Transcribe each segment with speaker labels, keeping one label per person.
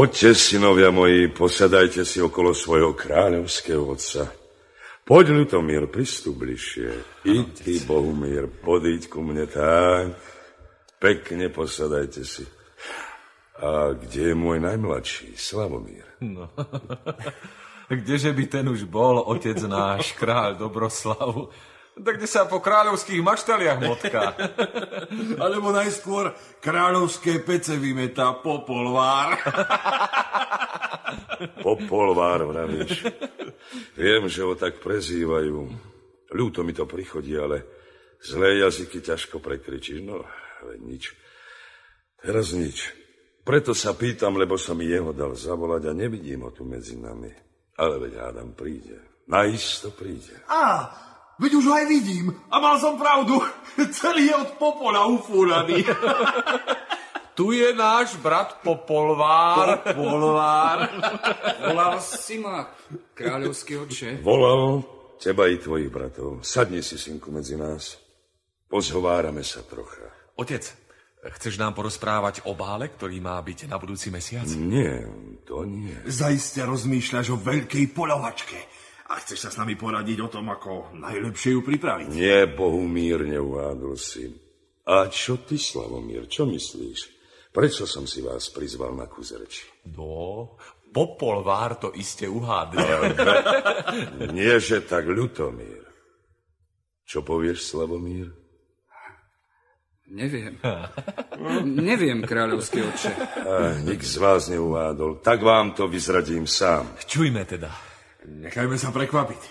Speaker 1: Poďte, synovia moji, posadajte si okolo svojho kráľovského otca. Poď, Lutomír, pristup bližšie. I ty, Bohumír, podíď ku mne tak. Pekne posadajte si. A kde je môj najmladší, Slavomír? No,
Speaker 2: kdeže by ten už bol, otec náš, kráľ Dobroslavu? Tak kde sa po kráľovských maštaliach motká.
Speaker 3: Alebo najskôr kráľovské pece vymetá popolvár.
Speaker 1: popolvár, vravíš. Viem, že ho tak prezývajú. Ľúto mi to prichodí, ale zlé jazyky ťažko prekričíš. No, ale nič. Teraz nič. Preto sa pýtam, lebo som mi jeho dal zavolať a nevidím ho tu medzi nami. Ale veď Adam príde. Najisto príde.
Speaker 3: Á, Veď už ho aj vidím. A mal som pravdu. Celý je od popola ufúraný.
Speaker 2: Tu je náš brat Popolvár.
Speaker 3: Popolvár.
Speaker 4: Volal si ma, kráľovský oče.
Speaker 1: Volal teba i tvojich bratov. Sadni si, synku, medzi nás. Pozhovárame sa trocha.
Speaker 2: Otec, chceš nám porozprávať o bále, ktorý má byť na budúci mesiac?
Speaker 1: Nie, to nie.
Speaker 3: Zaiste rozmýšľaš o veľkej polovačke a chceš sa s nami poradiť o tom, ako najlepšie ju pripraviť?
Speaker 1: Nie, Bohumír, neuvádol si. A čo ty, Slavomír, čo myslíš? Prečo som si vás prizval na kuzerči?
Speaker 2: No, Popolvár to iste uhádne.
Speaker 1: Nie, že tak, Ľutomír. Čo povieš, Slavomír?
Speaker 4: Neviem. Neviem, kráľovský oče.
Speaker 1: nik z vás neuvádol. Tak vám to vyzradím sám.
Speaker 2: Čujme teda.
Speaker 3: Nechajme sa prekvapiť.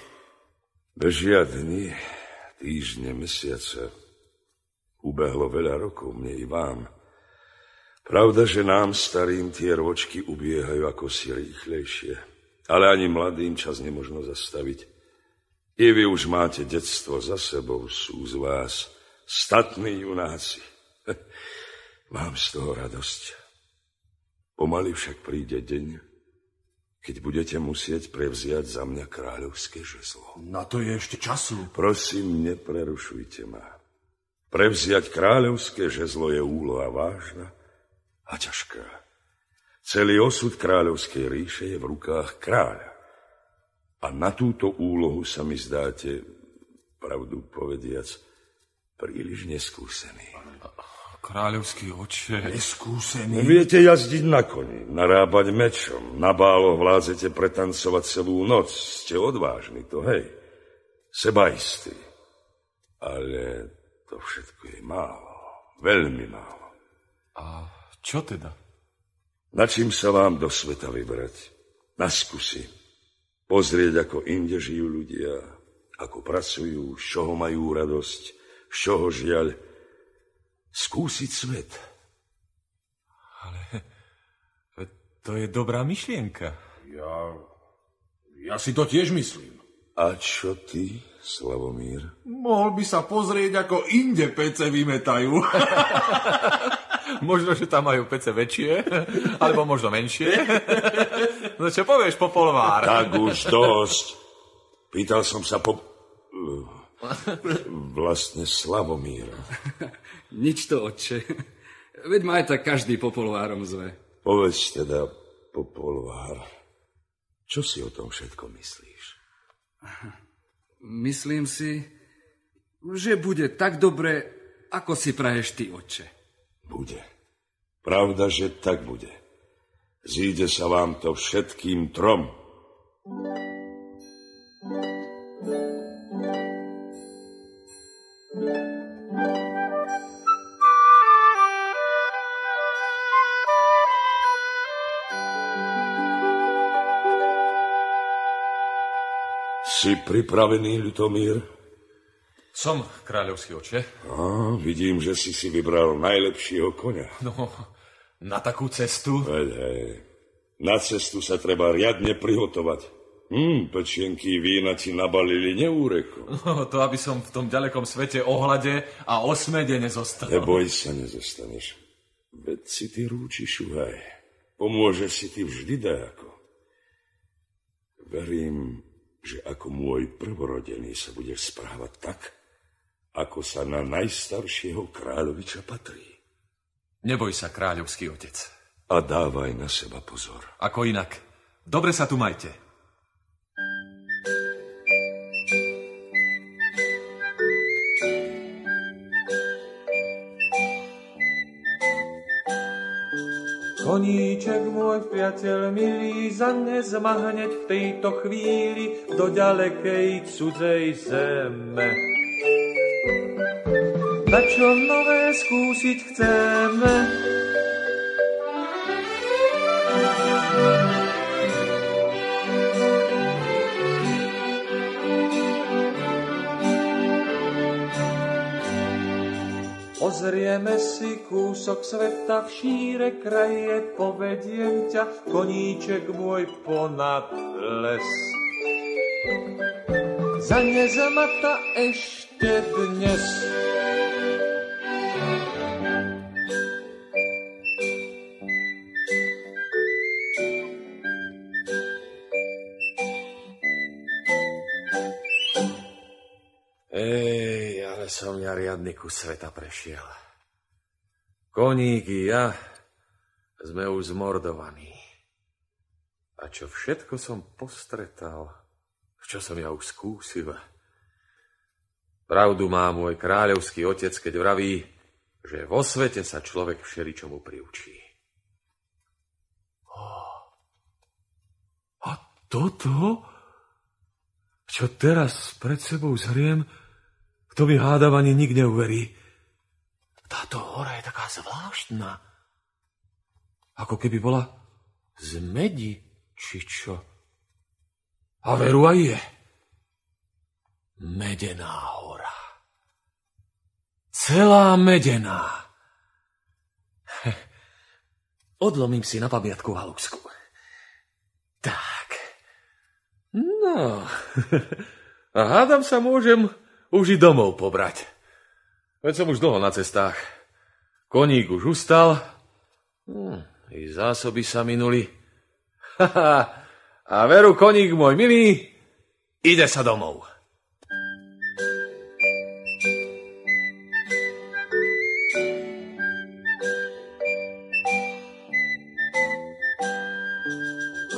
Speaker 1: Bežia dni, týždne, mesiace. Ubehlo veľa rokov, mne i vám. Pravda, že nám starým tie ročky ubiehajú ako si rýchlejšie. Ale ani mladým čas nemožno zastaviť. I vy už máte detstvo za sebou, sú z vás statní junáci. Mám z toho radosť. Pomaly však príde deň, keď budete musieť prevziať za mňa kráľovské žezlo.
Speaker 3: Na to je ešte času.
Speaker 1: Prosím, neprerušujte ma. Prevziať kráľovské žezlo je úloha vážna a ťažká. Celý osud kráľovskej ríše je v rukách kráľa. A na túto úlohu sa mi zdáte, pravdu povediac, príliš neskúsený.
Speaker 2: Kráľovský oče.
Speaker 3: Neskúsený.
Speaker 1: Viete jazdiť na koni, narábať mečom, na bálo vládzete pretancovať celú noc. Ste odvážni, to hej. Sebaistí. Ale to všetko je málo. Veľmi málo.
Speaker 2: A čo teda?
Speaker 1: Na čím sa vám do sveta vybrať? Na skúsi. Pozrieť, ako inde žijú ľudia, ako pracujú, z čoho majú radosť, z čoho žiaľ, skúsiť svet.
Speaker 2: Ale to je dobrá myšlienka.
Speaker 3: Ja, ja si to tiež myslím.
Speaker 1: A čo ty, Slavomír?
Speaker 3: Mohol by sa pozrieť, ako inde pece vymetajú.
Speaker 2: možno, že tam majú pece väčšie, alebo možno menšie. No čo povieš, Popolvár?
Speaker 1: Tak už dosť. Pýtal som sa po... Vlastne Slavomíra.
Speaker 4: Nič to, otče. Veď ma aj tak každý popolvárom zve.
Speaker 1: Povedz teda, popolvár, čo si o tom všetko myslíš?
Speaker 4: Myslím si, že bude tak dobre, ako si praješ ty, otče.
Speaker 1: Bude. Pravda, že tak bude. Zíde sa vám to všetkým trom. Si pripravený, Lutomír?
Speaker 2: Som, kráľovský oče.
Speaker 1: A, vidím, že si si vybral najlepšieho konia.
Speaker 2: No, na takú cestu?
Speaker 1: Veď, hej. Na cestu sa treba riadne prihotovať. Hm, pečienky vína ti nabalili neúreko.
Speaker 2: No, to aby som v tom ďalekom svete ohľade a osmede nezostal.
Speaker 1: Neboj sa, nezostaneš. Veď si ty rúči šuhaj. Pomôže si ty vždy dajako. Verím, že ako môj prvorodený sa budeš správať tak, ako sa na najstaršieho kráľoviča patrí.
Speaker 2: Neboj sa, kráľovský otec.
Speaker 1: A dávaj na seba pozor.
Speaker 2: Ako inak. Dobre sa tu majte.
Speaker 5: Koníček môj priateľ milý, zanes ma hneď v tejto chvíli do ďalekej cudzej zeme. Na čo nové skúsiť chceme, Pozrieme si kúsok sveta v šíre kraje, povediem ťa, koníček môj ponad les. Za nezamata ešte dnes.
Speaker 2: Som ja riadny kus sveta prešiel. Koník ja sme už zmordovaní. A čo všetko som postretal, čo som ja už skúsil. Pravdu má môj kráľovský otec, keď vraví, že vo svete sa človek všeličomu priučí. A toto, čo teraz pred sebou zhriem, kto mi hádam ani nik neuverí. Táto hora je taká zvláštna. Ako keby bola z medi, či čo. A veru aj je. Medená hora. Celá medená. Odlomím si na pamiatku halusku. Tak. No. A hádam sa môžem už i domov pobrať. Veď som už dlho na cestách. Koník už ustal. Hm, I zásoby sa minuli. A veru, koník môj milý, ide sa domov.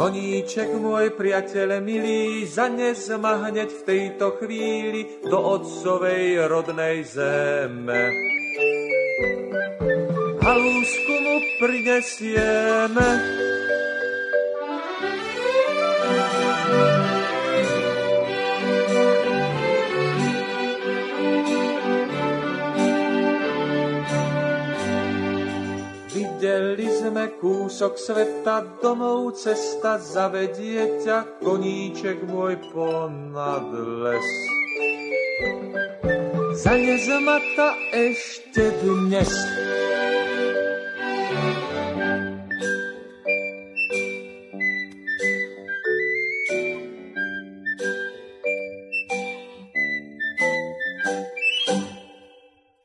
Speaker 5: Koníček môj priateľ milý, zanes ma hneď v tejto chvíli do otcovej rodnej zeme. Halúsku mu prinesieme, Sme kúsok sveta, domov cesta zavedie ťa, koníček môj ponad les. Za nezamata ešte dnes.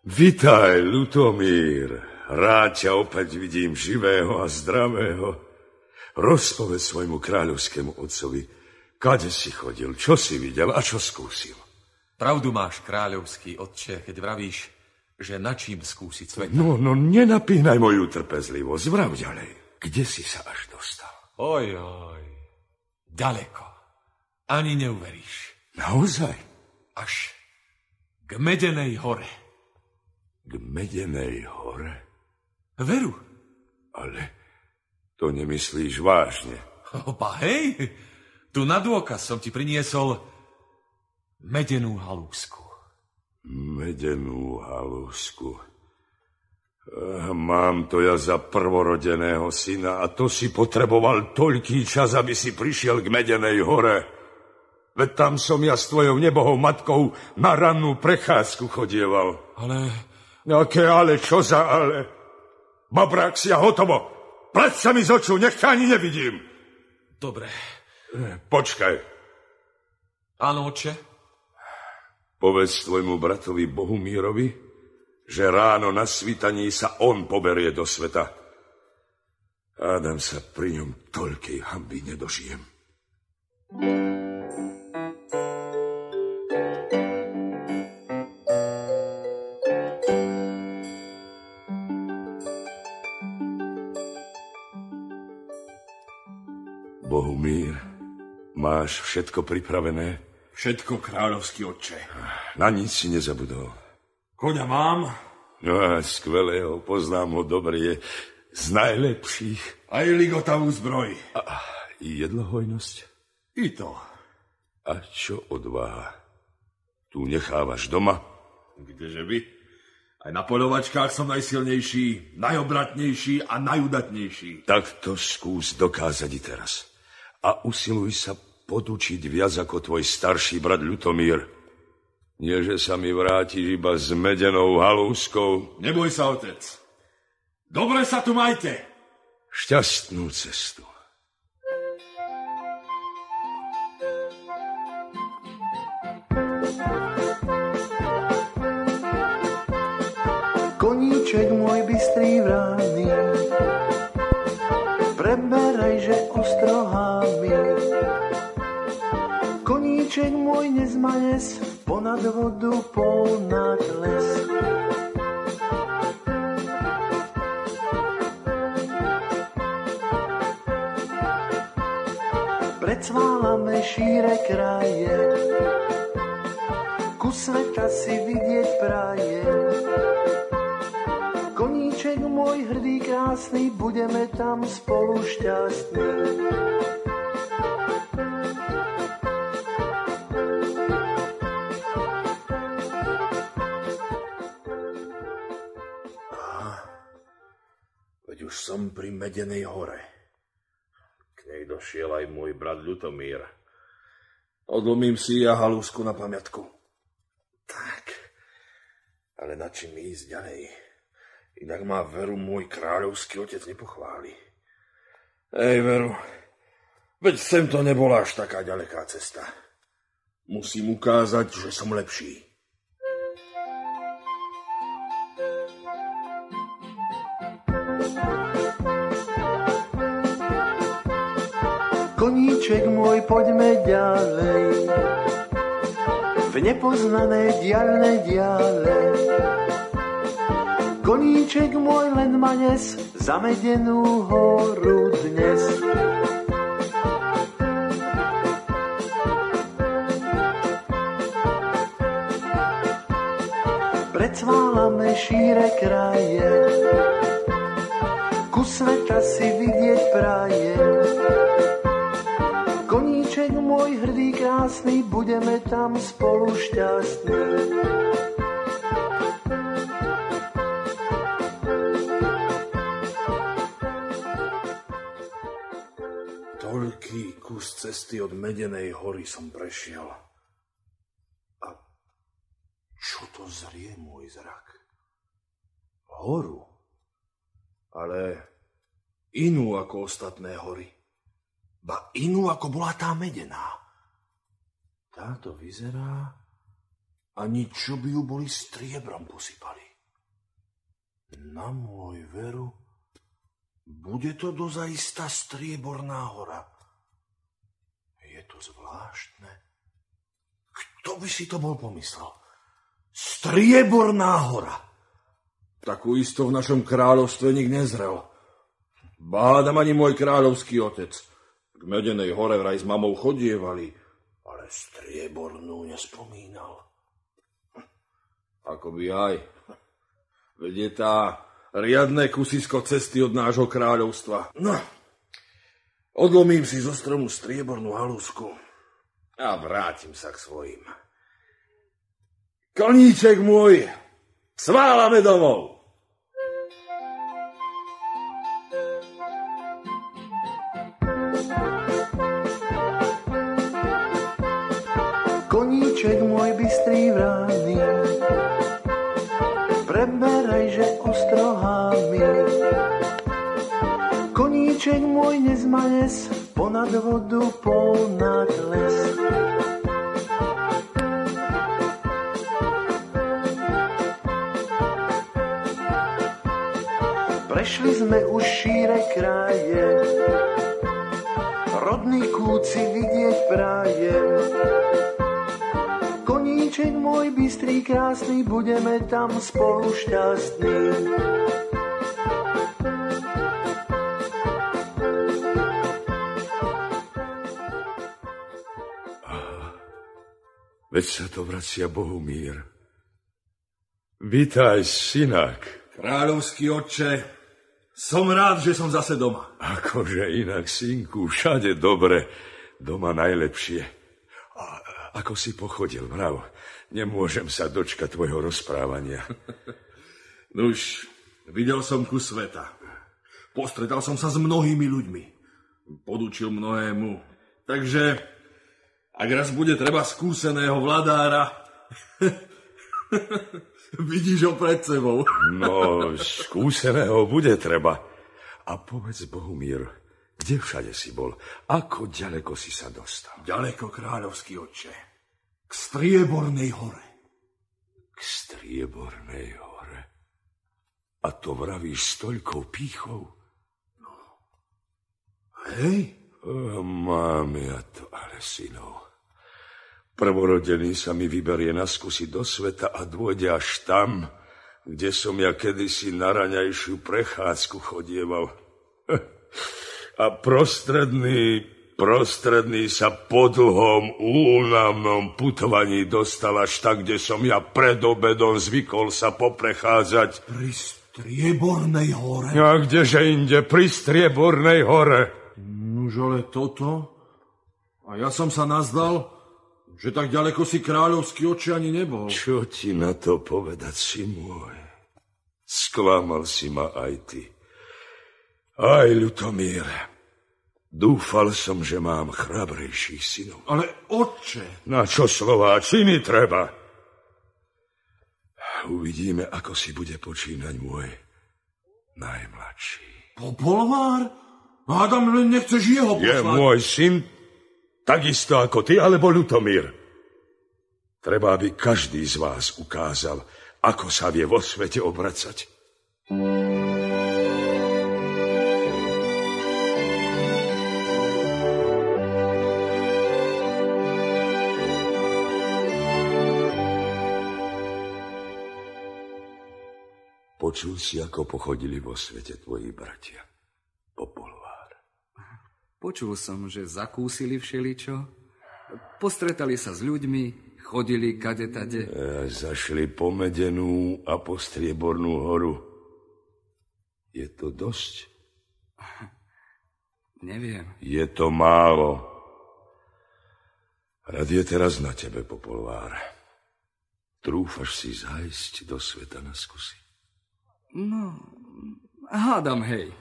Speaker 1: Vitaj, Lutomír. Rád ťa opäť vidím živého a zdravého. Rozpovedz svojmu kráľovskému otcovi, kade si chodil, čo si videl a čo skúsil.
Speaker 2: Pravdu máš, kráľovský otče, keď vravíš, že na čím skúsiť svet.
Speaker 1: No, no, nenapínaj moju trpezlivosť, vrav ďalej. Kde si sa až dostal?
Speaker 2: Oj, oj, ďaleko. Ani neuveríš.
Speaker 1: Naozaj?
Speaker 2: Až k Medenej hore.
Speaker 1: K Medenej hore?
Speaker 2: Veru.
Speaker 1: Ale to nemyslíš vážne.
Speaker 2: Opa, hej, tu na dôkaz som ti priniesol medenú halúsku.
Speaker 1: Medenú halúsku. Eh, Mám to ja za prvorodeného syna a to si potreboval toľký čas, aby si prišiel k Medenej hore. Veď tam som ja s tvojou nebohou matkou na rannú prechádzku chodieval.
Speaker 2: Ale
Speaker 1: Aké ale, čo za ale? Babrák si a hotovo. Pleť sa mi z oču, nech ani nevidím.
Speaker 2: dobre.
Speaker 1: Počkaj,
Speaker 2: Áno, oče?
Speaker 1: povedz tvojmu bratovi Bohumírovi, že ráno na svítaní sa on poberie do sveta. Hádam sa pri ňom toľkej hamby nedožijem. Bohumír, máš všetko pripravené?
Speaker 3: Všetko, kráľovský otče.
Speaker 1: Na nič si nezabudol.
Speaker 3: Koňa mám,
Speaker 1: No a skvelého, poznám ho dobre, je z najlepších.
Speaker 3: aj ligotavú zbroj.
Speaker 1: A jedlohojnosť?
Speaker 3: I to.
Speaker 1: A čo odvaha? Tu nechávaš doma?
Speaker 3: Kdeže by? Aj na polovačkách som najsilnejší, najobratnejší a najudatnejší.
Speaker 1: Tak to skús dokázať i teraz. A usiluj sa podučiť viac ako tvoj starší brat Ľutomír. Nie, že sa mi vrátiš iba s medenou halúskou.
Speaker 3: Neboj sa, otec. Dobre sa tu majte.
Speaker 1: Šťastnú cestu.
Speaker 6: Nezmanes, ponad vodu, ponad les. Predsválame šíre kraje, ku sveta si vidieť praje. Koníček môj hrdý, krásny, budeme tam spolu šťastní.
Speaker 3: Som pri Medenej hore. K nej došiel aj môj brat Ľutomír. Odlomím si ja halúsku na pamiatku. Tak, ale na čím ísť ďalej? Inak má veru môj kráľovský otec nepochváli. Ej, veru, veď sem to nebola až taká ďaleká cesta. Musím ukázať, že som lepší.
Speaker 6: Poďme ďalej. V nepoznané diaľne diale. Koníček môj, len ma nes za medenú horu dnes. Predsválame šíre kraje, ku sveta si vidieť prajem. Koníček môj hrdý, krásny, budeme tam spolu šťastní.
Speaker 3: Toľký kus cesty od Medenej hory som prešiel. A čo to zrie môj zrak? Horu. Ale inú ako ostatné hory. Ba inú ako bola tá Medená. Táto vyzerá, ani čo by ju boli striebrom posypali. Na môj veru, bude to dozaista strieborná hora. Je to zvláštne. Kto by si to bol pomyslel? Strieborná hora. Takú isto v našom kráľovstve nik nezrel. Bádam ani môj kráľovský otec. K Medenej hore vraj s mamou chodievali, ale striebornú nespomínal. Ako by aj. Veď je tá riadne kusisko cesty od nášho kráľovstva. No, odlomím si zo stromu striebornú halúsku a vrátim sa k svojim. Koníček môj, sválame domov!
Speaker 6: Vrány, preberaj, že ostrohámi. Koníček môj nezmanes, ponad vodu, ponad les. Prešli sme už šíre kraje, rodný kúci vidieť prajem domček môj bystrý, krásny, budeme tam spolu šťastní.
Speaker 1: Veď sa to vracia Bohumír. Vítaj, synak.
Speaker 3: Kráľovský otče, som rád, že som zase doma.
Speaker 1: Akože inak, synku, všade dobre, doma najlepšie. Ako si pochodil, mrav? Nemôžem sa dočkať tvojho rozprávania.
Speaker 3: Nuž, videl som ku sveta. Postretal som sa s mnohými ľuďmi. Podučil mnohému. Takže, ak raz bude treba skúseného vladára, vidíš ho pred sebou.
Speaker 1: No, skúseného bude treba. A povedz, Bohumír, kde všade si bol? Ako ďaleko si sa dostal?
Speaker 3: Ďaleko, kráľovský oče. K Striebornej hore.
Speaker 1: K Striebornej hore? A to vravíš s toľkou pýchou?
Speaker 3: Hej?
Speaker 1: O, mám ja to ale synov. Prvorodený sa mi vyberie na skúsi do sveta a dôjde až tam, kde som ja kedysi na raňajšiu prechádzku chodieval. A prostredný, prostredný sa po dlhom, únavnom putovaní dostal až tak, kde som ja pred obedom zvykol sa poprechádzať.
Speaker 3: Pri Striebornej hore?
Speaker 1: A kdeže inde, pri Striebornej hore.
Speaker 3: Nuž ale toto? A ja som sa nazdal, že tak ďaleko si kráľovský oči ani nebol.
Speaker 1: Čo ti na to povedať, si môj? Sklamal si ma aj ty. Aj, Ľutomír, dúfal som, že mám chrabrejších synov.
Speaker 3: Ale otče,
Speaker 1: Na čo slová činy treba? Uvidíme, ako si bude počínať môj najmladší.
Speaker 3: Popolvár? Hádam, len nechceš jeho
Speaker 1: Je
Speaker 3: poslať.
Speaker 1: môj syn takisto ako ty, alebo Ľutomír. Treba, aby každý z vás ukázal, ako sa vie vo svete obracať. Počul si, ako pochodili vo svete tvoji bratia. Popolvár.
Speaker 4: Počul som, že zakúsili všeličo, postretali sa s ľuďmi, chodili kade tade.
Speaker 1: A zašli po Medenú a po Striebornú horu. Je to dosť?
Speaker 4: Neviem.
Speaker 1: Je to málo. Rad je teraz na tebe, Popolvár. Trúfaš si zájsť do sveta na skúsi.
Speaker 4: No, hádam, hej.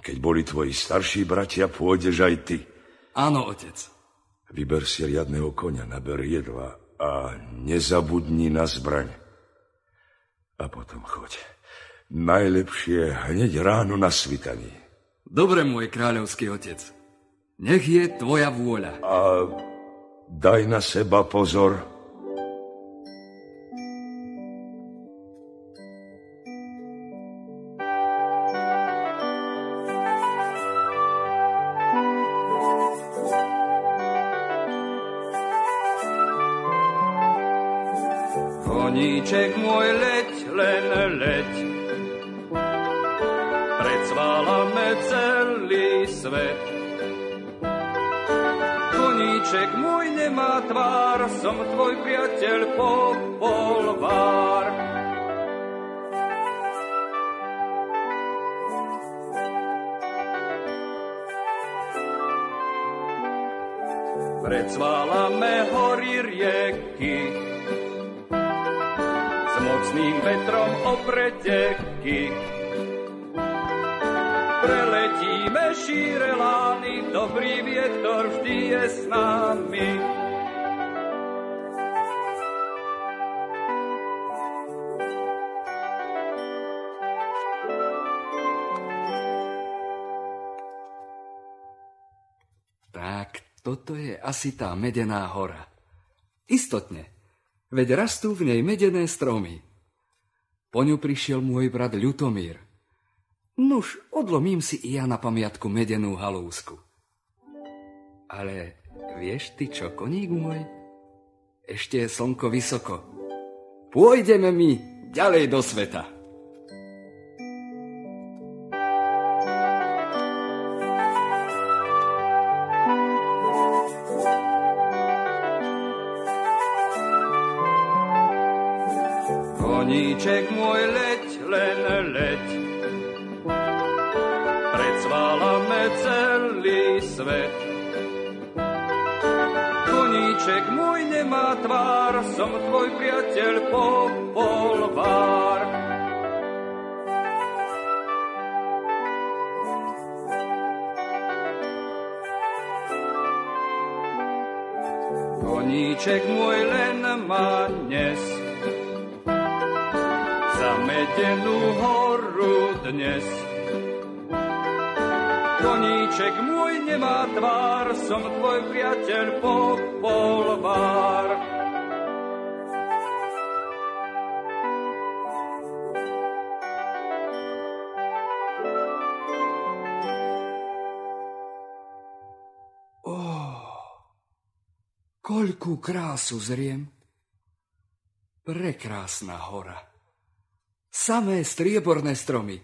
Speaker 1: Keď boli tvoji starší bratia, pôjdeš aj ty.
Speaker 4: Áno, otec.
Speaker 1: Vyber si riadného konia, naber jedla a nezabudni na zbraň. A potom choď. Najlepšie hneď ráno na svitaní.
Speaker 4: Dobre, môj kráľovský otec. Nech je tvoja vôľa.
Speaker 1: A daj na seba pozor.
Speaker 5: Predsválame hory rieky, s mocným vetrom o preteky. Preletíme šíre lány, dobrý vietor vždy je s nami.
Speaker 4: Asi tá medená hora. Istotne, veď rastú v nej medené stromy. Po ňu prišiel môj brat Ľutomír. Nuž, odlomím si i ja na pamiatku medenú halúsku. Ale vieš ty čo, koník môj? Ešte je slnko vysoko. Pôjdeme mi ďalej do sveta.
Speaker 7: Koníček môj len má dnes zametenú horu dnes. Koníček môj nemá tvár, som tvoj priateľ popolvár.
Speaker 4: Koľkú krásu zriem. Prekrásna hora. Samé strieborné stromy.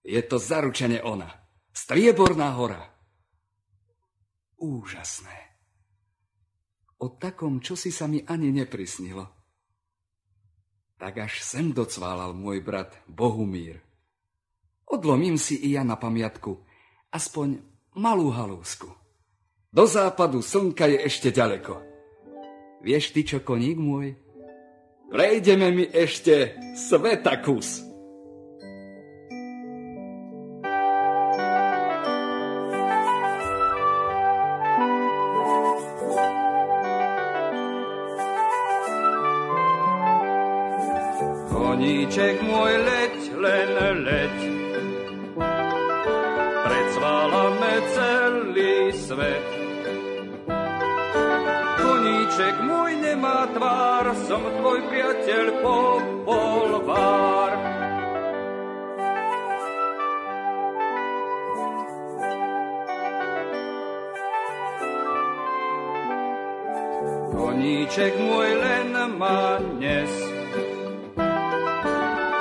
Speaker 4: Je to zaručene ona. Strieborná hora. Úžasné. O takom, čo si sa mi ani neprisnilo. Tak až sem docválal môj brat Bohumír. Odlomím si i ja na pamiatku aspoň malú halúsku. Do západu slnka je ešte ďaleko. Vieš ty čo, koník môj? Prejdeme mi ešte sveta kus.
Speaker 7: Koníček môj, som tvoj priateľ popolvár. Koníček môj len má dnes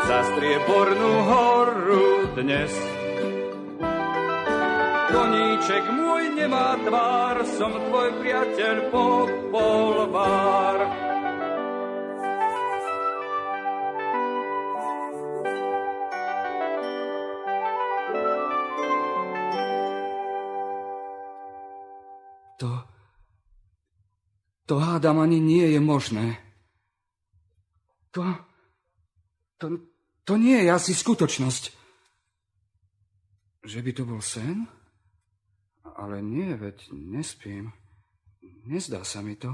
Speaker 7: za striebornú horu dnes. Koníček môj nemá tvár, som tvoj priateľ popolvár.
Speaker 4: To hádam ani nie je možné. To... To, to nie je asi skutočnosť. Že by to bol sen? Ale nie, veď nespím. Nezdá sa mi to.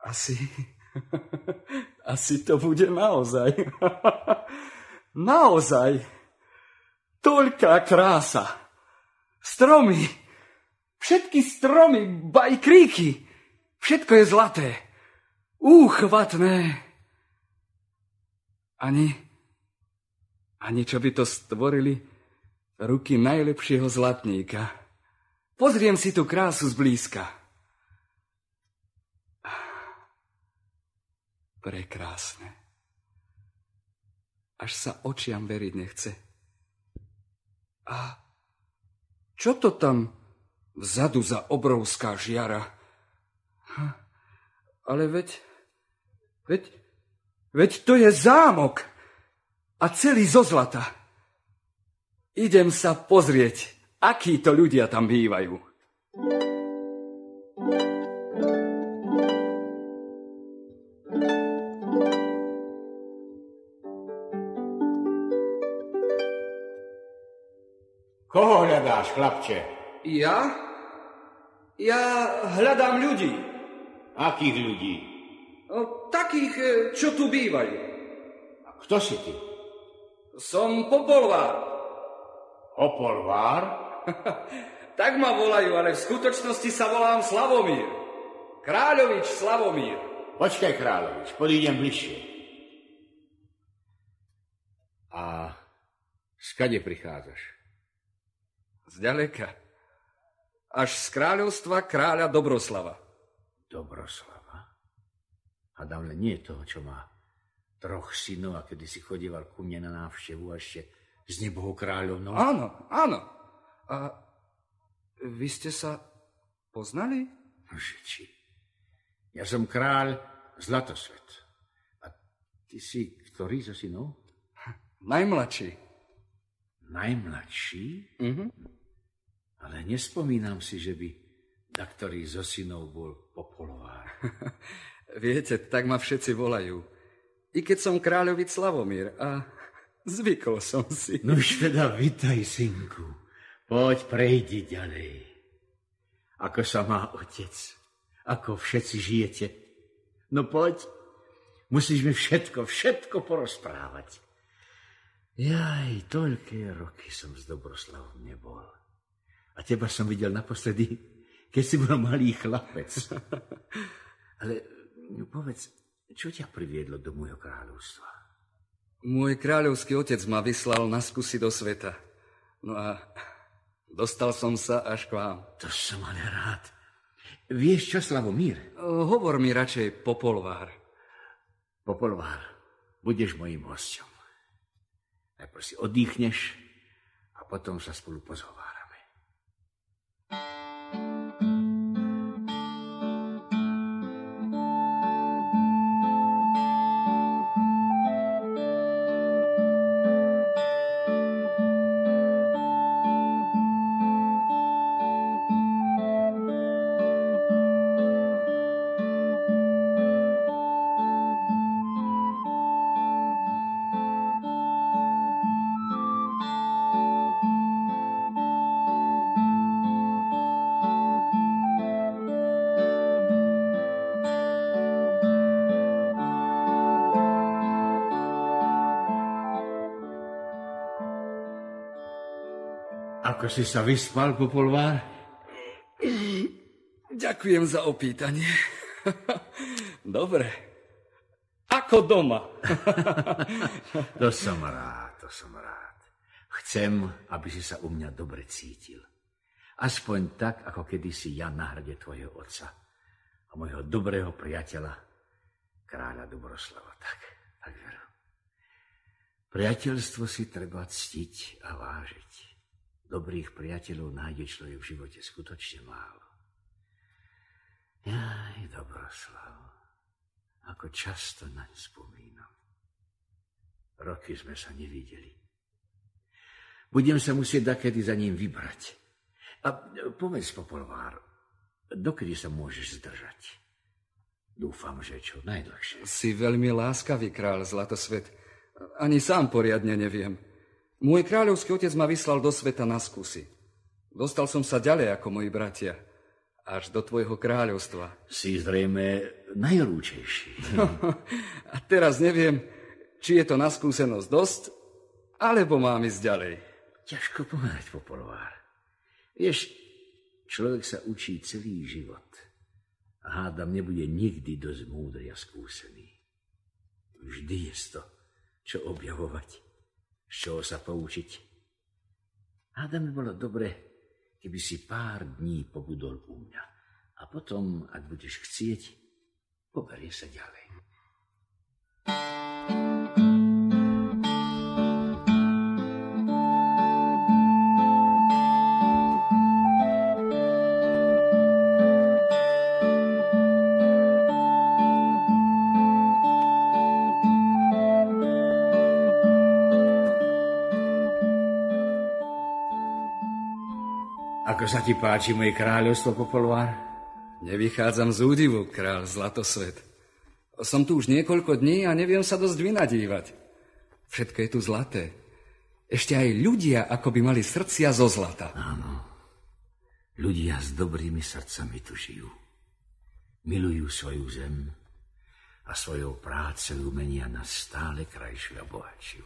Speaker 4: Asi... Asi to bude naozaj. naozaj. Toľká krása. Stromy. Všetky stromy, baj kríky. Všetko je zlaté. Úchvatné. Ani... Ani čo by to stvorili ruky najlepšieho zlatníka. Pozriem si tú krásu zblízka. Prekrásne. Až sa očiam veriť nechce. A čo to tam vzadu za obrovská žiara? Ale veď, veď, veď to je zámok a celý zo zlata. Idem sa pozrieť, akí to ľudia tam bývajú.
Speaker 8: Koho hľadáš, chlapče?
Speaker 4: Ja? Ja hľadám ľudí.
Speaker 8: Akých ľudí?
Speaker 4: O, takých, e, čo tu bývajú.
Speaker 8: A kto si ty?
Speaker 4: Som Popolvár.
Speaker 8: Opolvár?
Speaker 4: tak ma volajú, ale v skutočnosti sa volám Slavomír. Kráľovič Slavomír.
Speaker 8: Počkaj, kráľovič, podídem bližšie. A skade prichádzaš?
Speaker 4: Zďaleka. Až z kráľovstva kráľa Dobroslava.
Speaker 8: Dobroslava? A len nie toho, čo má troch synov a kedy si chodieval ku mne na návštevu a ešte z nebohou kráľovnou.
Speaker 4: Áno, áno. A vy ste sa poznali?
Speaker 8: Že či. Ja som kráľ Zlatosvet. Ty si ktorý zo synov?
Speaker 4: Najmladší.
Speaker 8: Najmladší?
Speaker 4: Mhm.
Speaker 8: Ale nespomínam si, že by da ktorý zo synov bol popolovár.
Speaker 4: Viete, tak ma všetci volajú. I keď som kráľovic Slavomír a zvykol som si.
Speaker 8: No už teda vitaj, synku. Poď, prejdi ďalej. Ako sa má otec? Ako všetci žijete? No poď, musíš mi všetko, všetko porozprávať. Jaj, toľké roky som s Dobroslavom nebol. A teba som videl naposledy, keď si bol malý chlapec. Ale no, povedz, čo ťa priviedlo do môjho kráľovstva?
Speaker 4: Môj kráľovský otec ma vyslal na skúsi do sveta. No a dostal som sa až k vám.
Speaker 8: To som ale rád. Vieš čo, Slavomír?
Speaker 4: Hovor mi radšej Popolvár.
Speaker 8: Popolvár, budeš mojim hosťom. Najprv si oddychneš a potom sa spolu pozhová. Si sa vyspal, Popolvár?
Speaker 4: Ďakujem za opýtanie. Dobre. Ako doma.
Speaker 8: to som rád, to som rád. Chcem, aby si sa u mňa dobre cítil. Aspoň tak, ako kedysi ja na hrde tvojho otca a môjho dobrého priateľa, kráľa Dobroslava. Tak, tak veru. Priateľstvo si treba ctiť a vážiť. Dobrých priateľov nájde človek v živote skutočne málo. Jaj, Dobroslav, ako často naň spomínam. Roky sme sa nevideli. Budem sa musieť dakedy za ním vybrať. A povedz, Popolvár, dokedy sa môžeš zdržať? Dúfam, že čo najdlhšie.
Speaker 4: Si veľmi láskavý, král Zlatosvet. Ani sám poriadne neviem. Môj kráľovský otec ma vyslal do sveta na skúsi. Dostal som sa ďalej ako moji bratia. Až do tvojho kráľovstva.
Speaker 8: Si zrejme najrúčejší.
Speaker 4: a teraz neviem, či je to na skúsenosť dosť, alebo mám ísť ďalej.
Speaker 8: Ťažko povedať, Popolovár. Vieš, človek sa učí celý život. A hádam, nebude nikdy dosť múdry a skúsený. Vždy je to, čo objavovať z čoho sa poučiť. Hádam by bolo dobre, keby si pár dní pobudol u mňa. A potom, ak budeš chcieť, poberie sa ďalej. Ako sa ti páči moje kráľovstvo, Popolvár?
Speaker 4: Nevychádzam z údivu, kráľ Zlatosvet. Som tu už niekoľko dní a neviem sa dosť vynadívať. Všetko je tu zlaté. Ešte aj ľudia ako by mali srdcia zo zlata.
Speaker 8: Áno. Ľudia s dobrými srdcami tu žijú. Milujú svoju zem a svojou prácou menia na stále krajšiu a bohatšiu.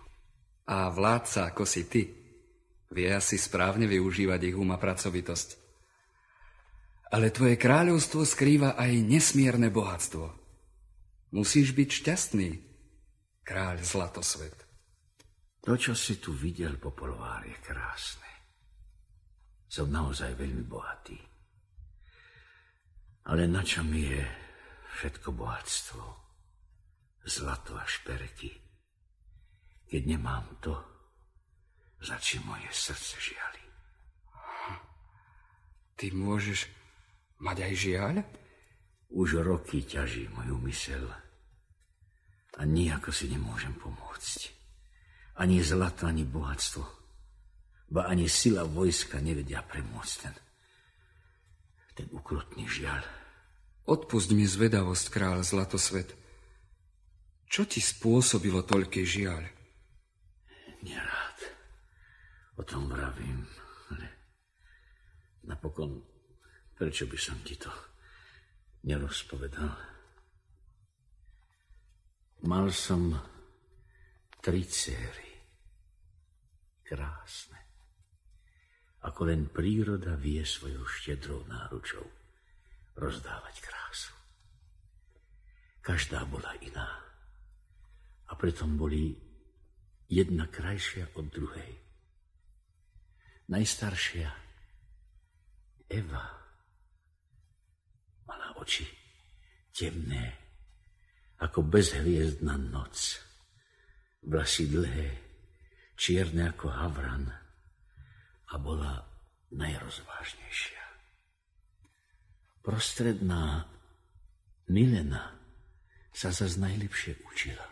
Speaker 4: A vládca ako si ty, Vie asi správne využívať ich um a pracovitosť. Ale tvoje kráľovstvo skrýva aj nesmierne bohatstvo. Musíš byť šťastný, kráľ Zlatosvet.
Speaker 8: To, čo si tu videl, Popolvár, je krásne. Som naozaj veľmi bohatý. Ale na čo mi je všetko bohatstvo? Zlato a šperky. Keď nemám to, za čím moje srdce žiali.
Speaker 4: Ty môžeš mať aj žiaľ?
Speaker 8: Už roky ťaží moju mysel. A nijako si nemôžem pomôcť. Ani zlato, ani bohatstvo. Ba ani sila vojska nevedia premôcť ten, ten ukrutný žiaľ.
Speaker 4: Odpust mi zvedavosť, král Zlatosvet. Čo ti spôsobilo toľký žiaľ?
Speaker 8: Nerád. O tom vravím. Napokon, prečo by som ti to nerozpovedal? Mal som tri céry. Krásne. Ako len príroda vie svojou štedrou náručou rozdávať krásu. Každá bola iná. A pretom boli jedna krajšia od druhej. Najstaršia Eva mala oči temné, ako bezhviezdna noc. Vlasy dlhé, čierne ako havran a bola najrozvážnejšia. Prostredná Milena sa zase najlepšie učila.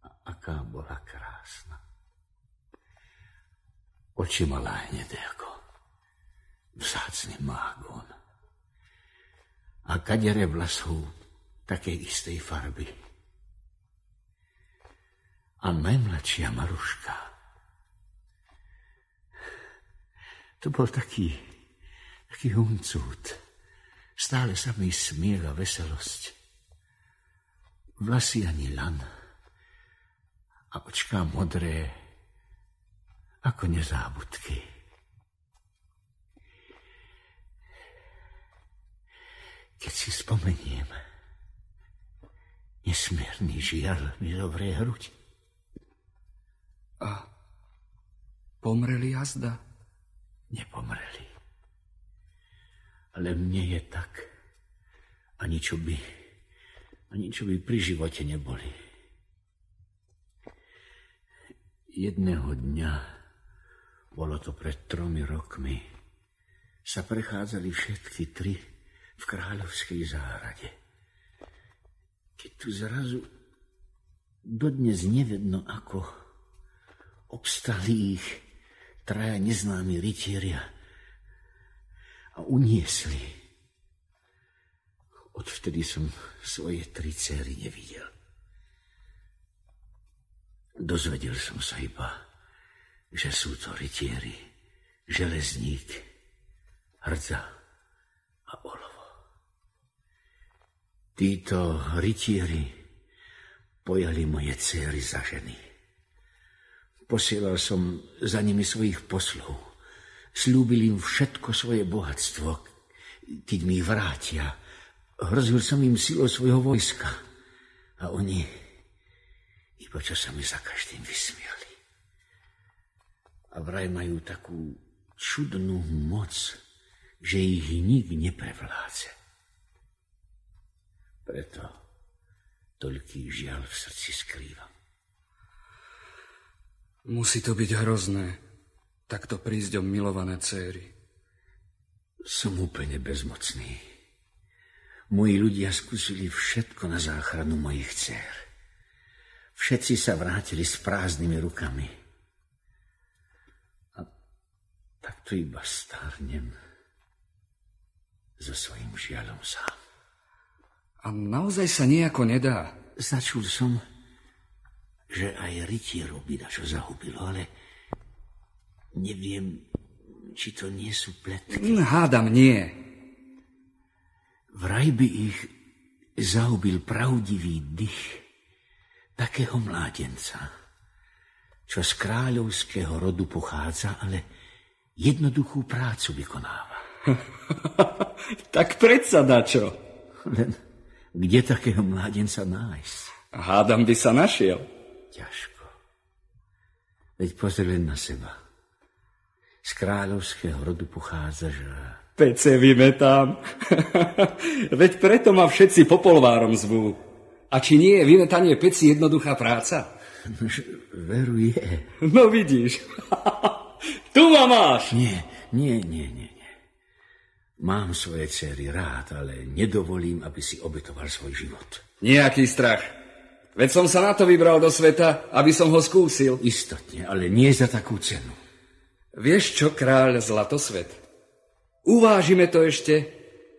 Speaker 8: A aká bola krásna. Oči mala hnedé vzácný mágon. A kadere vlasov takej istej farby. A najmladšia Maruška. To bol taký, taký huncút. Stále sa mi smiela veselosť. Vlasy ani lan. A očká modré, ako nezábudky. Keď si spomeniem, Nesmierný žiaľ mi zovrie hruď.
Speaker 4: A pomreli jazda?
Speaker 8: Nepomreli. Ale mne je tak, ani čo by, ani čo by pri živote neboli. Jedného dňa, bolo to pred tromi rokmi, sa prechádzali všetky tri v kráľovskej záhrade keď tu zrazu dodnes nevedno, ako obstali ich traja neznámi rytieria a uniesli. Odvtedy som svoje tri céry nevidel. Dozvedel som sa iba, že sú to rytieri, železník, hrdza a olo. Títo rytieri pojali moje céry za ženy. Posielal som za nimi svojich poslov. Slúbil im všetko svoje bohatstvo, keď mi vrátia. Hrozil som im silou svojho vojska. A oni iba čo sa mi za každým vysmiali. A vraj majú takú čudnú moc, že ich nik neprevládze. Preto toľký žiaľ v srdci skrývam.
Speaker 4: Musí to byť hrozné, takto prísť o milované céry.
Speaker 8: Som úplne bezmocný. Moji ľudia skúsili všetko na záchranu mojich dcer. Všetci sa vrátili s prázdnymi rukami. A takto iba stárnem so svojím žiaľom sám.
Speaker 4: A naozaj sa nejako nedá.
Speaker 8: Začul som, že aj rytierov by dačo zahubilo, ale neviem, či to nie sú pletky.
Speaker 4: Hm, hádam, nie.
Speaker 8: Vraj by ich zahubil pravdivý dých takého mládenca, čo z kráľovského rodu pochádza, ale jednoduchú prácu vykonáva.
Speaker 4: tak predsa dačo.
Speaker 8: Len kde takého mládenca nájsť?
Speaker 4: Hádam by sa našiel.
Speaker 8: Ťažko. Veď pozri len na seba. Z kráľovského rodu pochádzaš a...
Speaker 4: Pece vymetám. Veď preto ma všetci popolvárom zvú. A či nie je vymetanie peci jednoduchá práca?
Speaker 8: Veru je.
Speaker 4: No vidíš. tu ma máš.
Speaker 8: Nie, nie, nie, nie. Mám svoje cery rád, ale nedovolím, aby si obetoval svoj život.
Speaker 4: Nejaký strach. Veď som sa na to vybral do sveta, aby som ho skúsil.
Speaker 8: Istotne, ale nie za takú cenu.
Speaker 4: Vieš čo, kráľ Zlatosvet? Uvážime to ešte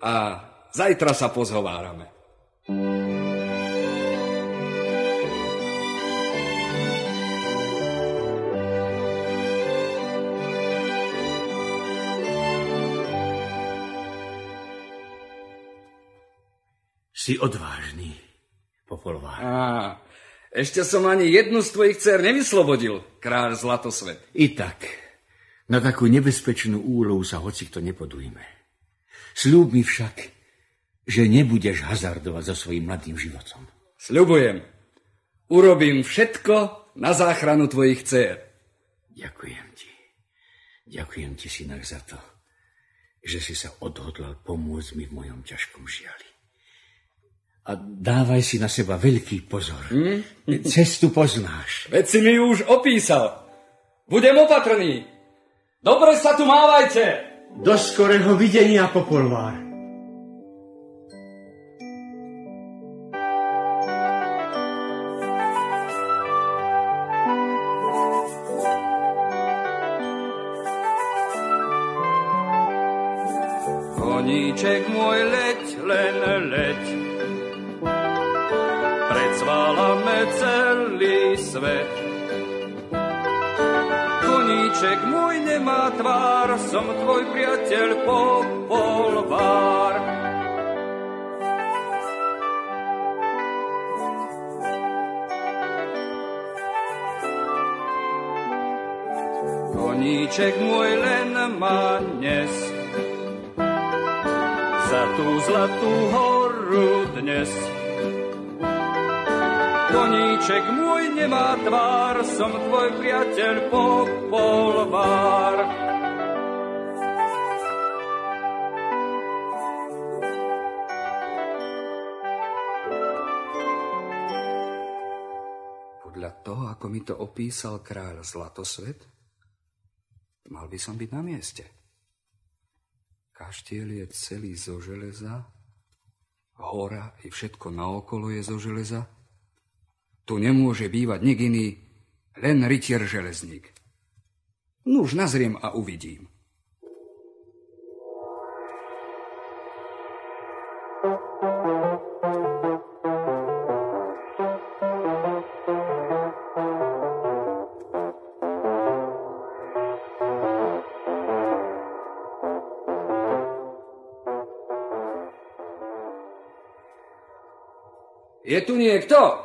Speaker 4: a zajtra sa pozhovárame.
Speaker 8: Si odvážny, Popolvár.
Speaker 4: Á, ešte som ani jednu z tvojich dcer nevyslobodil, kráľ Zlatosvet.
Speaker 8: I tak, na takú nebezpečnú úlohu sa hoci kto nepodujme. Sľúb mi však, že nebudeš hazardovať so svojím mladým životom.
Speaker 4: Sľubujem. Urobím všetko na záchranu tvojich dcer.
Speaker 8: Ďakujem ti. Ďakujem ti, synak, za to, že si sa odhodlal pomôcť mi v mojom ťažkom žiali. A dávaj si na seba veľký pozor. Hmm? Cestu poznáš.
Speaker 4: Veď si mi už opísal. Budem opatrný. Dobre sa tu mávajte.
Speaker 8: Do skorého videnia, Popolvár.
Speaker 9: Koníček môj, leď, svet. Koníček môj nemá tvár, som tvoj priateľ popolvár. Koníček môj len má dnes za tú zlatú horu dnes koníček môj nemá tvár, som tvoj priateľ popolvár.
Speaker 4: Podľa toho, ako mi to opísal kráľ Zlatosvet, mal by som byť na mieste. Kaštiel je celý zo železa, hora i všetko naokolo je zo železa, tu nemôže bývať nik iný, len rytier železník. Nuž nazriem a uvidím. Je tu niekto?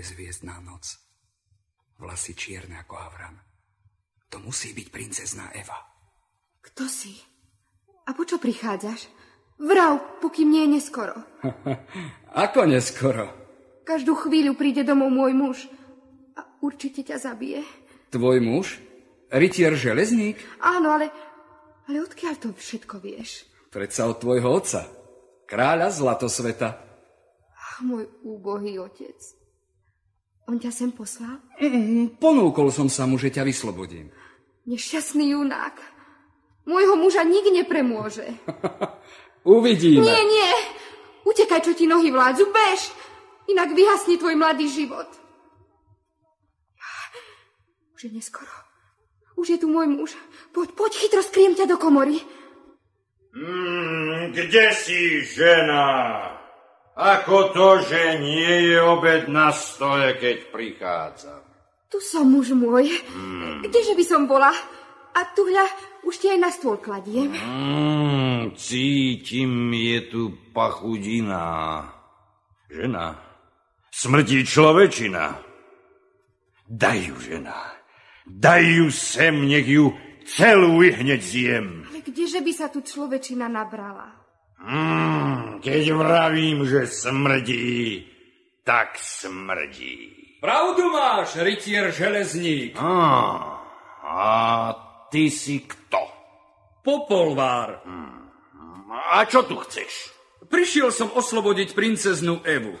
Speaker 4: Bezviezdná noc. Vlasy čierne ako havran. To musí byť princezná Eva.
Speaker 10: Kto si? A po čo prichádzaš? Vrav, pokým nie je neskoro.
Speaker 4: ako neskoro?
Speaker 10: Každú chvíľu príde domov môj muž a určite ťa zabije.
Speaker 4: Tvoj muž? Rytier železník?
Speaker 10: Áno, ale, ale odkiaľ to všetko vieš?
Speaker 4: Predsa od tvojho otca kráľa Zlatosveta.
Speaker 10: Ach, môj úbohý otec. On ťa sem poslal?
Speaker 4: Mm, ponúkol som sa mu, že ťa vyslobodím.
Speaker 10: Nešťastný junák. Môjho muža nik nepremôže.
Speaker 4: Uvidíme.
Speaker 10: Nie, nie. Utekaj, čo ti nohy vládzu. Bež. Inak vyhasne tvoj mladý život. Už je neskoro. Už je tu môj muž. Poď, poď, chytro skriem ťa do komory.
Speaker 11: Mm, kde si, žena? Ako to, že nie je obed na stole, keď prichádzam?
Speaker 10: Tu som, muž môj. Hmm. Kdeže by som bola? A tu hľa, už ti aj na stôl kladiem.
Speaker 11: Hmm, cítim, je tu pachudina. Žena, smrtí človečina. Daj ju, žena. Daj ju sem, nech ju celú hneď zjem.
Speaker 10: Kdeže by sa tu človečina nabrala?
Speaker 11: Mm, keď vravím, že smrdí, tak smrdí.
Speaker 4: Pravdu máš, rytier železník.
Speaker 11: A, a ty si kto?
Speaker 4: Popolvár.
Speaker 11: Hmm. A čo tu chceš?
Speaker 4: Prišiel som oslobodiť princeznú Evu.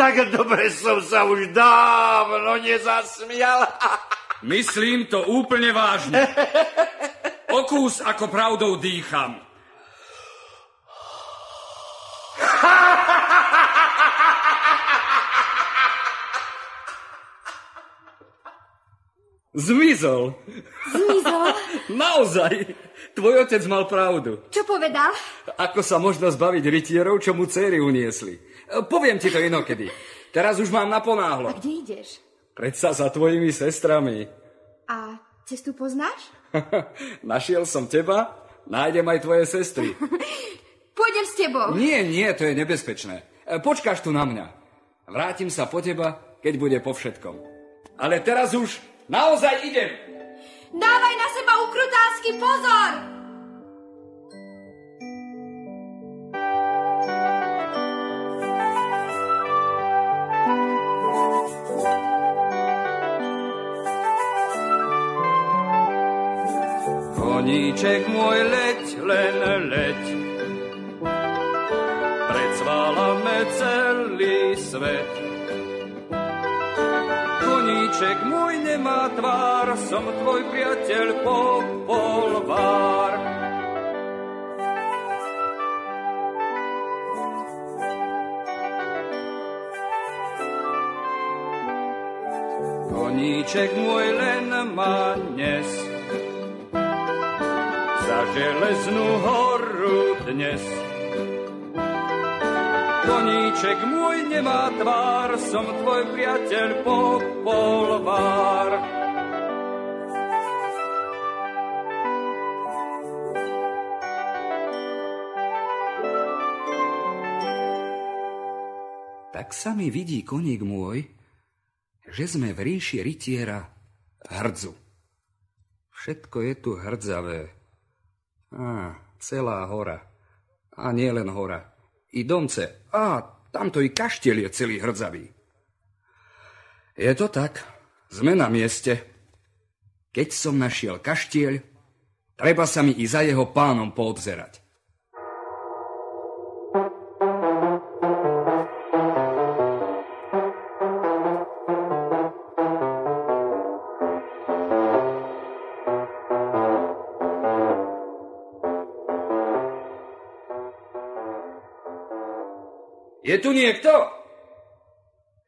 Speaker 11: tak dobre som sa už dávno nezasmial.
Speaker 7: Myslím to úplne vážne. Okús ako pravdou dýcham.
Speaker 4: Zmizol.
Speaker 12: Zmizol?
Speaker 4: Naozaj. Tvoj otec mal pravdu.
Speaker 12: Čo povedal?
Speaker 4: Ako sa možno zbaviť rytierov, čo mu céry uniesli. E, Poviem ti to inokedy. Teraz už mám
Speaker 12: A
Speaker 4: naponáhlo.
Speaker 12: kde ideš?
Speaker 4: Predsa za tvojimi sestrami.
Speaker 12: A cestu poznáš?
Speaker 4: Našiel som teba, nájdem aj tvoje sestry.
Speaker 12: Pôjdem s tebou.
Speaker 4: Nie, nie, to je nebezpečné. E, Počkáš tu na mňa. Vrátim sa po teba, keď bude po všetkom. Ale teraz už naozaj idem.
Speaker 12: Dávaj na seba ukrutánsky pozor!
Speaker 7: Koníček môj, leď, len leď. Predsválame celý svet. Koníček môj nemá tvár, som tvoj priateľ popolvár. Koníček môj len má nes, železnú horu dnes. Koníček môj nemá tvár, som tvoj priateľ popolvár.
Speaker 4: Tak sa mi vidí koník môj, že sme v ríši rytiera hrdzu. Všetko je tu hrdzavé. Á, celá hora. A nie len hora. I domce. Á, tamto i kaštiel je celý hrdzavý. Je to tak. Sme na mieste. Keď som našiel kaštieľ, treba sa mi i za jeho pánom poobzerať. Je tu niekto?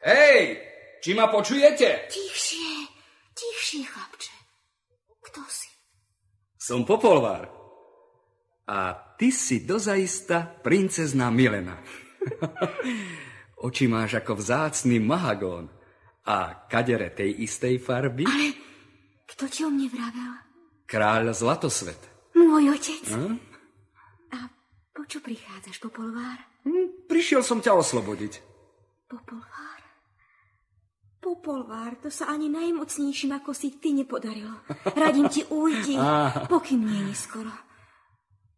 Speaker 4: Hej, či ma počujete?
Speaker 12: Tichšie, tichšie, chlapče. Kto si?
Speaker 4: Som Popolvár. A ty si dozaista princezná Milena. Oči máš ako vzácný mahagón. A kadere tej istej farby?
Speaker 12: Ale kto ti o mne vravel?
Speaker 4: Kráľ Zlatosvet.
Speaker 12: Môj otec.
Speaker 4: Hm?
Speaker 12: A po čo prichádzaš, Popolvár?
Speaker 4: Hm, Prišiel som ťa oslobodiť.
Speaker 12: Popolvár. Popolvár, to sa ani najmocnejším ako si ty nepodarilo. Radím ti ujdi, pokým nie je skoro.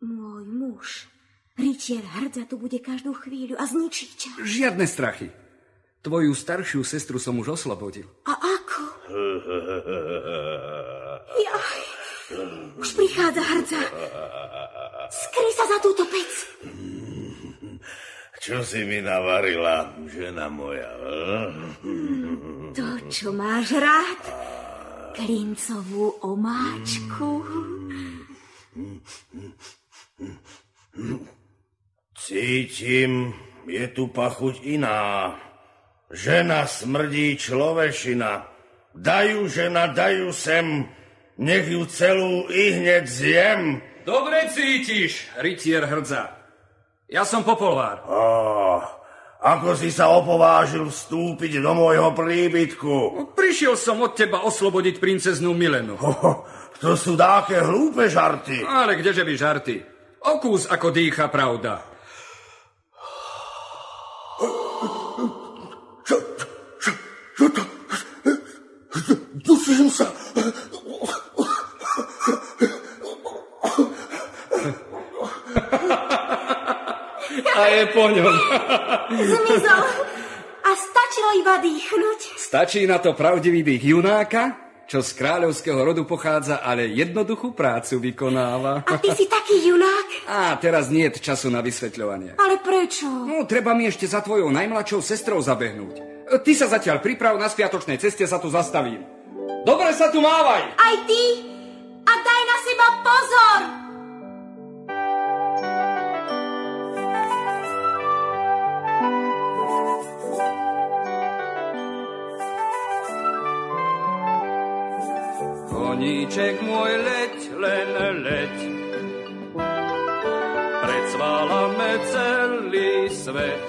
Speaker 12: Môj muž, rytier hrdza tu bude každú chvíľu a zničí ťa.
Speaker 4: Žiadne strachy. Tvoju staršiu sestru som už oslobodil.
Speaker 12: A ako? Jaj, už prichádza hrdza. Skry sa za túto pec.
Speaker 3: Čo si mi navarila, žena moja?
Speaker 12: To, čo máš rád. Klincovú omáčku.
Speaker 3: Cítim, je tu pachuť iná. Žena smrdí človešina. Dajú žena, dajú sem, nech ju celú i hneď zjem.
Speaker 4: Dobre cítiš, rytier hrdza. Ja som Popolvár.
Speaker 3: Á, ako si sa opovážil vstúpiť do môjho príbytku?
Speaker 4: Prišiel som od teba oslobodiť princeznú Milenu.
Speaker 3: To sú dáke hlúpe žarty.
Speaker 4: Ale kdeže by žarty? Okús, ako dýcha pravda.
Speaker 3: Dusím
Speaker 4: A je po ňom.
Speaker 12: Zmizol. A stačilo iba dýchnuť.
Speaker 4: Stačí na to pravdivý dých junáka, čo z kráľovského rodu pochádza, ale jednoduchú prácu vykonáva.
Speaker 12: A ty si taký junák?
Speaker 4: A teraz nie je času na vysvetľovanie.
Speaker 12: Ale prečo?
Speaker 4: No, treba mi ešte za tvojou najmladšou sestrou zabehnúť. Ty sa zatiaľ priprav, na spiatočnej ceste sa tu zastavím.
Speaker 7: Dobre sa tu mávaj!
Speaker 12: Aj ty! A daj na seba pozor!
Speaker 7: Koníček môj, leď, len leď. Predsválame celý svet.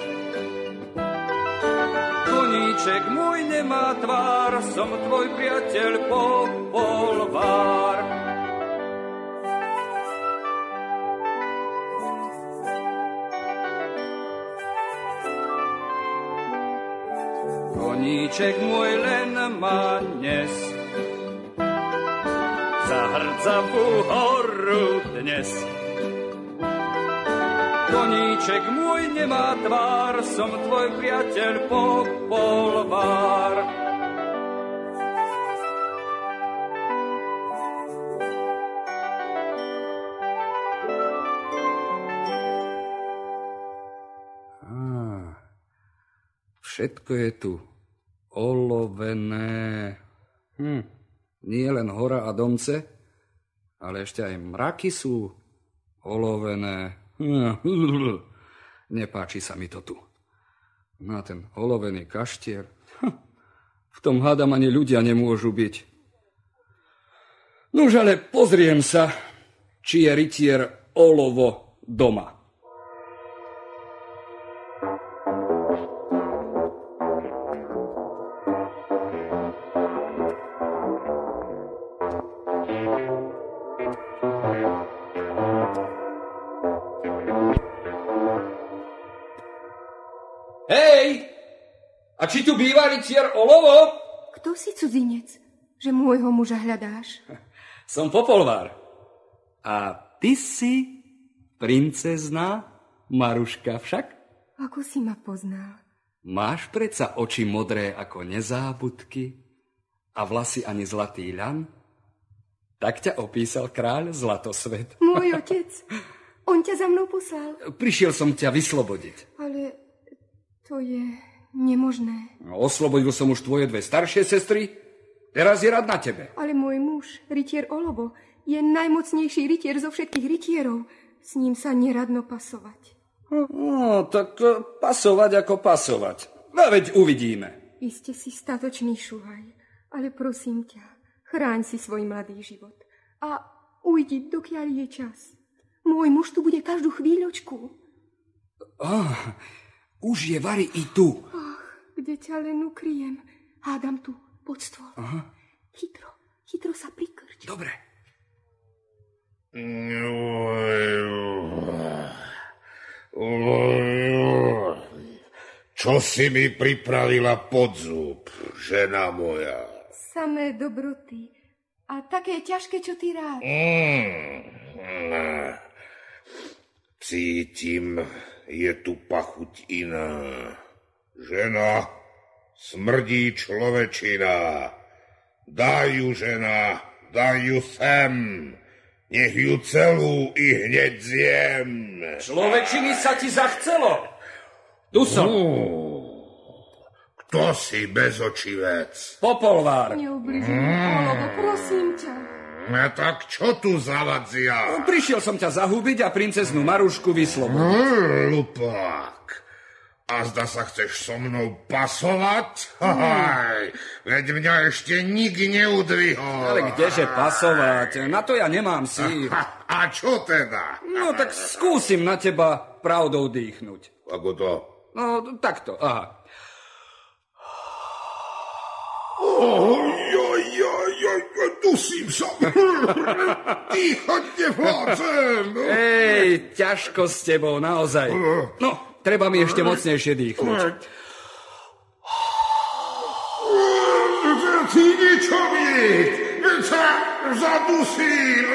Speaker 7: Koníček môj nemá tvár, som tvoj priateľ popolvár. Koníček môj len má dnes za hrdzavú horu dnes. Koníček môj nemá tvár, som tvoj priateľ popolvár.
Speaker 4: Á, všetko je tu olovené. Hm, nie len hora a domce, ale ešte aj mraky sú olovené. Nepáči sa mi to tu. Na ten olovený kaštier. Hm, V tom hádam ani ľudia nemôžu byť. Nož ale pozriem sa, či je rytier olovo doma. Rytier olovo?
Speaker 10: Kto si cudzinec, že môjho muža hľadáš?
Speaker 4: Som popolvár. A ty si princezná Maruška však?
Speaker 10: Ako si ma poznal?
Speaker 4: Máš predsa oči modré ako nezábudky a vlasy ani zlatý ľan? Tak ťa opísal kráľ Zlatosvet.
Speaker 10: Môj otec. On ťa za mnou poslal.
Speaker 4: Prišiel som ťa vyslobodiť.
Speaker 10: Ale to je nemožné.
Speaker 4: No, Oslobodil som už tvoje dve staršie sestry, teraz je rad na tebe.
Speaker 10: Ale môj muž, rytier Olovo, je najmocnejší rytier zo všetkých rytierov. S ním sa neradno pasovať.
Speaker 4: No, tak e, pasovať ako pasovať. No, veď uvidíme.
Speaker 10: Vy ste si statočný šuhaj, ale prosím ťa, chráň si svoj mladý život a ujdi, dokiaľ je čas. Môj muž tu bude každú chvíľočku.
Speaker 4: Oh, už je Vary i tu.
Speaker 10: Ach, kde ťa len ukryjem. Hádam tu, pod stôl.
Speaker 4: Aha.
Speaker 10: Chytro, chytro sa prikrč.
Speaker 4: Dobre.
Speaker 13: Čo si mi pripravila pod zub, žena moja?
Speaker 10: Samé dobroty. A také ťažké, čo ty rád.
Speaker 13: Mm, cítim, je tu pachuť iná. Žena, smrdí človečina. Daj ju, žena, daj ju sem. Nech ju celú i hneď zjem.
Speaker 7: Človečiny sa ti zachcelo. Tu som.
Speaker 13: Kto si bezočivec?
Speaker 7: Popolvár.
Speaker 10: Neubližuj Olovo, prosím ťa.
Speaker 13: A tak čo tu zavadzia?
Speaker 4: Prišiel som ťa zahubiť a princeznú Marušku vyslobodiť.
Speaker 13: Mm, Lupák. A zda sa chceš so mnou pasovať? Haj, veď mňa ešte nik neudvihol.
Speaker 4: Ale kdeže pasovať? Na to ja nemám síl.
Speaker 13: A, a čo teda?
Speaker 4: No tak skúsim na teba pravdou dýchnuť.
Speaker 13: Ako to?
Speaker 4: No takto, aha.
Speaker 13: Oj, dusím sa. Dýchať nevládzem.
Speaker 4: Ej, ťažko s tebou, naozaj. No, treba mi ešte mocnejšie dýchnuť.
Speaker 13: Ty niečo byť, veď sa zadusím.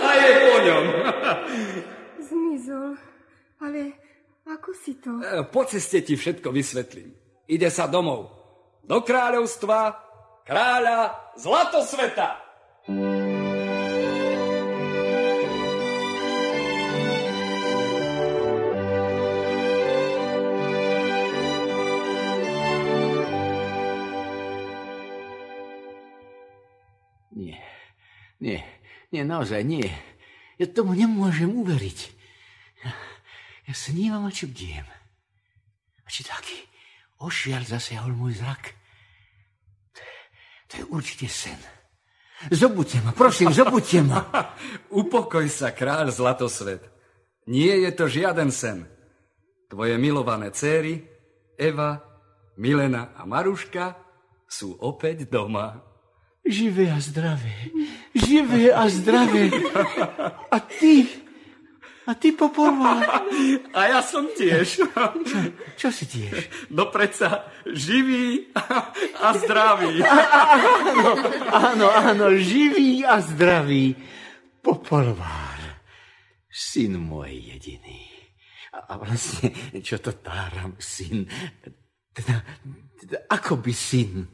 Speaker 4: A je po ňom.
Speaker 10: Zmizol. Ale ako si to?
Speaker 4: E, Po ceste ti všetko vysvetlím ide sa domov. Do kráľovstva, kráľa Zlatosveta!
Speaker 8: Nie, nie, nie, naozaj nie. Ja tomu nemôžem uveriť. Ja, ja snívam a čudiem. A či taký, ošial zasiahol môj zrak? To je, určite sen. Zobudte ma, prosím, zobudte ma.
Speaker 4: Upokoj sa, kráľ Zlatosvet. Nie je to žiaden sen. Tvoje milované céry, Eva, Milena a Maruška, sú opäť doma.
Speaker 8: Živé a zdravé, živé a zdravé. A ty, a ty poporval.
Speaker 4: A ja som tiež.
Speaker 8: Čo, čo si tiež?
Speaker 4: No predsa živý a zdravý.
Speaker 8: Áno, áno, áno, živý a zdravý. Popolvár, syn môj jediný. A, a vlastne, čo to táram, syn? Teda, teda ako by syn?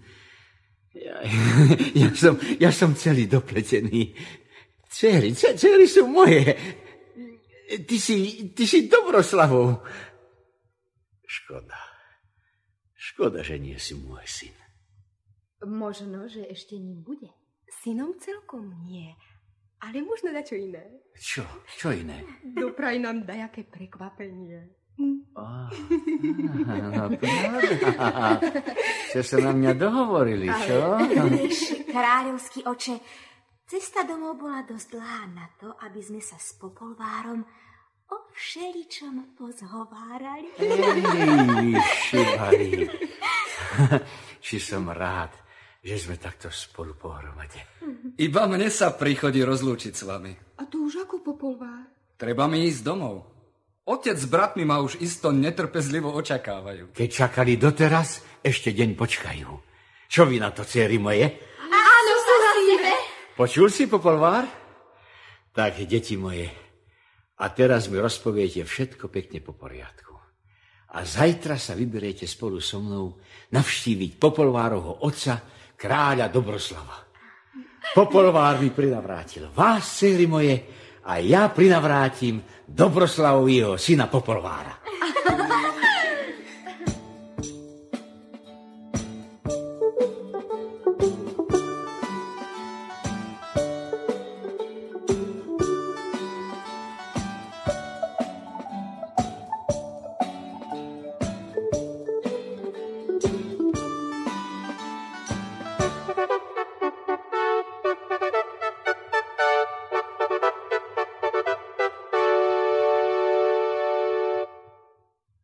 Speaker 8: Ja, ja, som, ja som celý dopletený. Cery, cery sú moje. Ty si, ty si Dobroslavou. Škoda. Škoda, že nie si môj syn.
Speaker 10: Možno, že ešte ním bude. Synom celkom nie. Ale možno dať čo iné.
Speaker 8: Čo? Čo iné?
Speaker 10: Dopraj nám dajaké prekvapenie.
Speaker 8: Oh, no, Čo sa na mňa dohovorili, čo?
Speaker 12: Kráľovský oče, cesta domov bola dosť dlhá na to, aby sme sa s Popolvárom o všeličom pozhovárali.
Speaker 8: Ej. Či som rád, že sme takto spolu pohromade.
Speaker 4: Iba mne sa príchodí rozlúčiť s vami.
Speaker 10: A tu už ako Popolvár?
Speaker 4: Treba mi ísť domov. Otec s bratmi ma už isto netrpezlivo očakávajú.
Speaker 8: Keď čakali doteraz, ešte deň počkajú. Čo vy na to, céry moje? Počul si, Popolvár? Tak, deti moje, a teraz mi rozpoviete všetko pekne po poriadku. A zajtra sa vyberiete spolu so mnou navštíviť Popolvárovho otca, kráľa Dobroslava. Popolvár mi prinavrátil vás, céry moje, a ja prinavrátim Dobroslavovi syna Popolvára.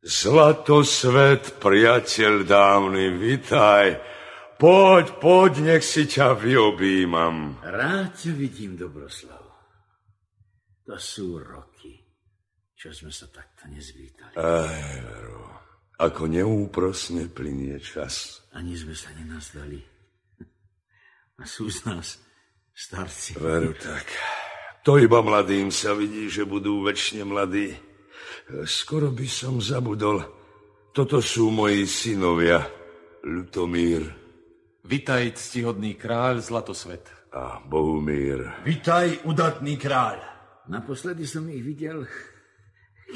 Speaker 1: Zlatosvet, priateľ dávny, vitaj. Poď, poď, nech si ťa vyobímam.
Speaker 8: Rád ťa vidím, Dobroslav. To sú roky, čo sme sa takto nezvítali.
Speaker 1: Aj, veru, ako neúprosne plinie čas.
Speaker 8: Ani sme sa nenazdali. A sú z nás starci.
Speaker 1: Veru tak. To iba mladým sa vidí, že budú väčšine mladí. Skoro by som zabudol. Toto sú moji synovia, Lutomír.
Speaker 2: Vitaj, ctihodný kráľ Zlatosvet.
Speaker 1: A Bohumír.
Speaker 3: Vitaj, udatný kráľ.
Speaker 8: Naposledy som ich videl,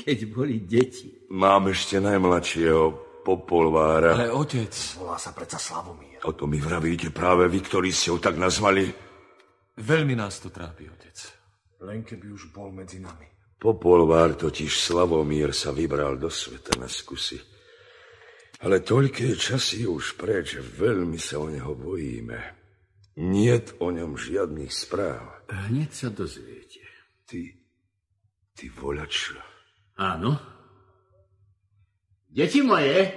Speaker 8: keď boli deti.
Speaker 1: Mám ešte najmladšieho, Popolvára.
Speaker 2: Ale otec...
Speaker 3: Volá sa predsa Slavomír.
Speaker 1: O to mi vravíte práve vy, ktorí ste ho tak nazvali.
Speaker 2: Veľmi nás to trápi, otec.
Speaker 3: Len keby už bol medzi nami.
Speaker 1: Popolvár totiž Slavomír sa vybral do sveta na skusy. Ale toľké časy už preč, veľmi sa o neho bojíme. Niet o ňom žiadnych správ.
Speaker 8: Hneď sa dozviete.
Speaker 1: Ty, ty volač.
Speaker 8: Áno. Deti moje,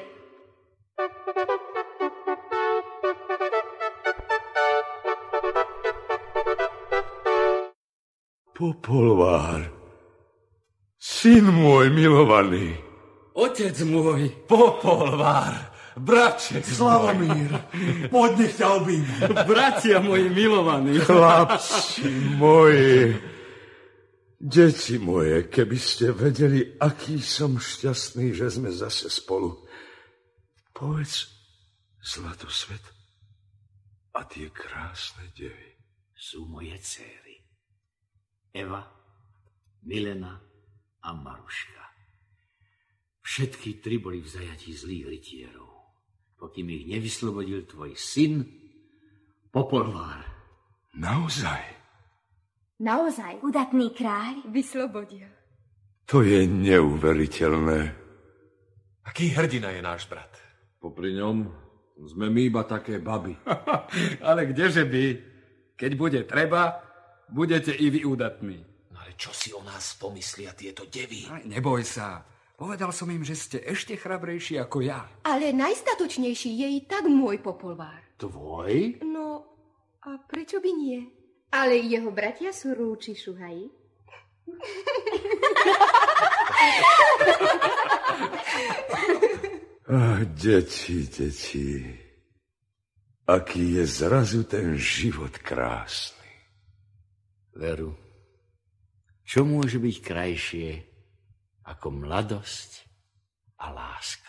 Speaker 1: Popolvár. Syn môj milovaný.
Speaker 4: Otec môj.
Speaker 2: Popolvár, bratček
Speaker 3: Slavomír, poď nech ťa objímem.
Speaker 4: Bratia moji milovaní.
Speaker 1: Chlapci moji, deti moje, keby ste vedeli, aký som šťastný, že sme zase spolu. Povedz, Zlatosvet, a tie krásne devy.
Speaker 8: Sú moje céry. Eva, Milena a Maruška. Všetky tri boli v zajatí zlých rytierov, pokým ich nevyslobodil tvoj syn, Popolvár.
Speaker 1: Naozaj?
Speaker 12: Naozaj? Udatný kráľ?
Speaker 10: Vyslobodia.
Speaker 1: To je neuveriteľné.
Speaker 2: Aký hrdina je náš brat?
Speaker 3: Popri ňom sme my iba také baby.
Speaker 4: Ale kdeže by? Keď bude treba, budete i vy údatní.
Speaker 2: Čo si o nás pomyslia tieto devy?
Speaker 4: Aj, neboj sa. Povedal som im, že ste ešte chrabrejší ako ja.
Speaker 10: Ale najstatočnejší je i tak môj popolvár.
Speaker 8: Tvoj?
Speaker 10: No, a prečo by nie?
Speaker 12: Ale jeho bratia sú rúči šuhaji.
Speaker 1: Ach, deti, deti. Aký je zrazu ten život krásny.
Speaker 8: Veru, čo môže byť krajšie ako mladosť a láska?